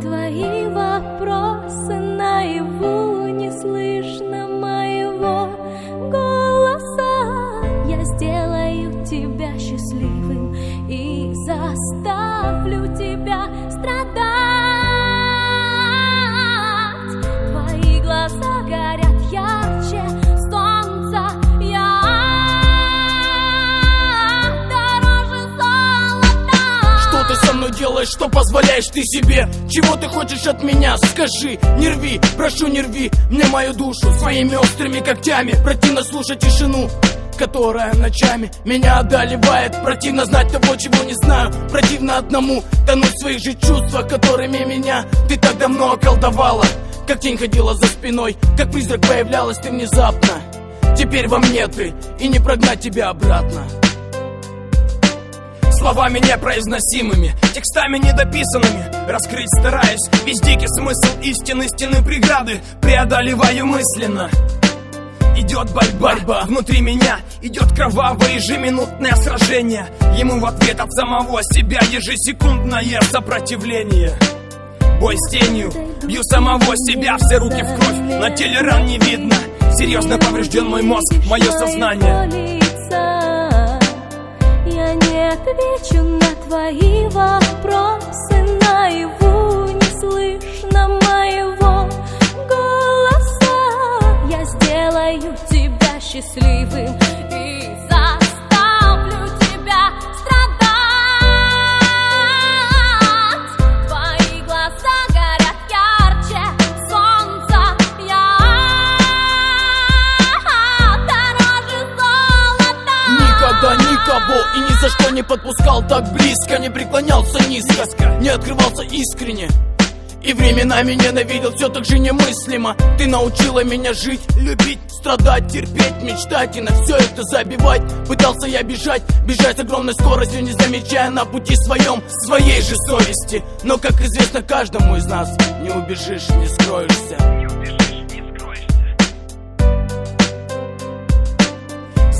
твои вопросы наяву Не слышно моего голоса. Я сделаю тебя счастливым И заставлю тебя делаешь, что позволяешь ты себе? Чего ты хочешь от меня? Скажи, не рви, прошу не рви Мне мою душу своими острыми когтями. Противно слушать тишину которая ночами меня одолевает. Противно знать того, чего не знаю. Противно одному тонуть в своих же чувствах Которыми меня ты так давно околдовала. Как тень ходила за спиной Как призрак появлялась ты внезапно. Теперь во мне ты И не прогнать тебя обратно Словами непроизносимыми, текстами недописанными. Раскрыть стараюсь весь дикий смысл истины Стены преграды преодолеваю мысленно. Идет борьба, борьба внутри меня Идет кровавое ежеминутное сражение. Ему в ответ от самого себя ежесекундное сопротивление. Бой с тенью, бью самого себя Все руки в кровь, на теле ран не видно. Серьезно поврежден мой мозг, мое сознание. Я не отвечу на твои вопросы. Наяву не слышно моего голоса. Я сделаю тебя счастливым никого и ни за что не подпускал так близко Не преклонялся низко, не открывался искренне. И временами ненавидел все так же немыслимо. Ты научила меня жить, любить, страдать, терпеть, мечтать И на все это забивать. Пытался я бежать, бежать с огромной скоростью Не замечая на пути своем своей же совести. Но, как известно каждому из нас Не убежишь, не скроешься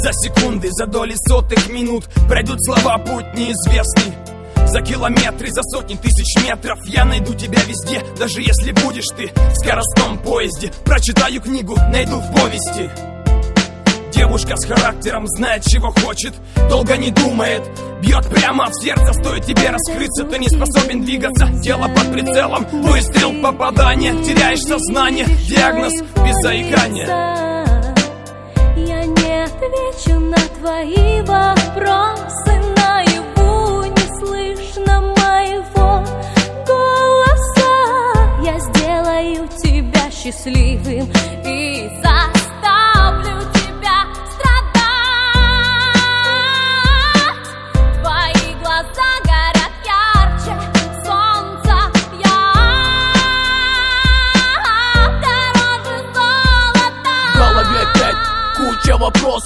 За секунды, за доли сотых минут Пройдут слова путь неизвестный За километры, за сотни тысяч метров Я найду тебя везде, даже если будешь ты В скоростном поезде. Прочитаю книгу, найду в повести. Девушка с характером знает, чего хочет Долго не думает. Бьет прямо в сердце, стоит тебе раскрыться. Ты не способен двигаться, тело под прицелом. Выстрел, попадание, теряешь сознание. Диагноз без заикания отвечу на твои вопросы. Наяву не слышно моего голоса. Я сделаю тебя счастливым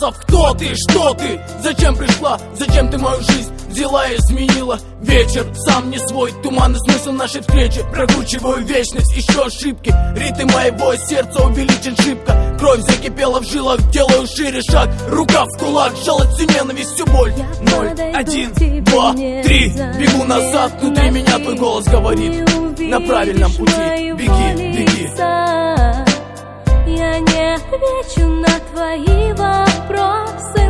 вопросов Кто ты, что ты, зачем пришла, зачем ты мою жизнь взяла и изменила? Вечер сам не свой, туманный смысл нашей встречи. Прокручиваю вечность, еще ошибки. Ритм моего сердца увеличен шибко. Кровь закипела в жилах, делаю шире шаг. Рука в кулак, жалость всю ненависть, всю боль. Ноль, один, два, три. Бегу назад, внутри меня твой голос говорит. На правильном пути, беги, беги Я не отвечу на твои вопросы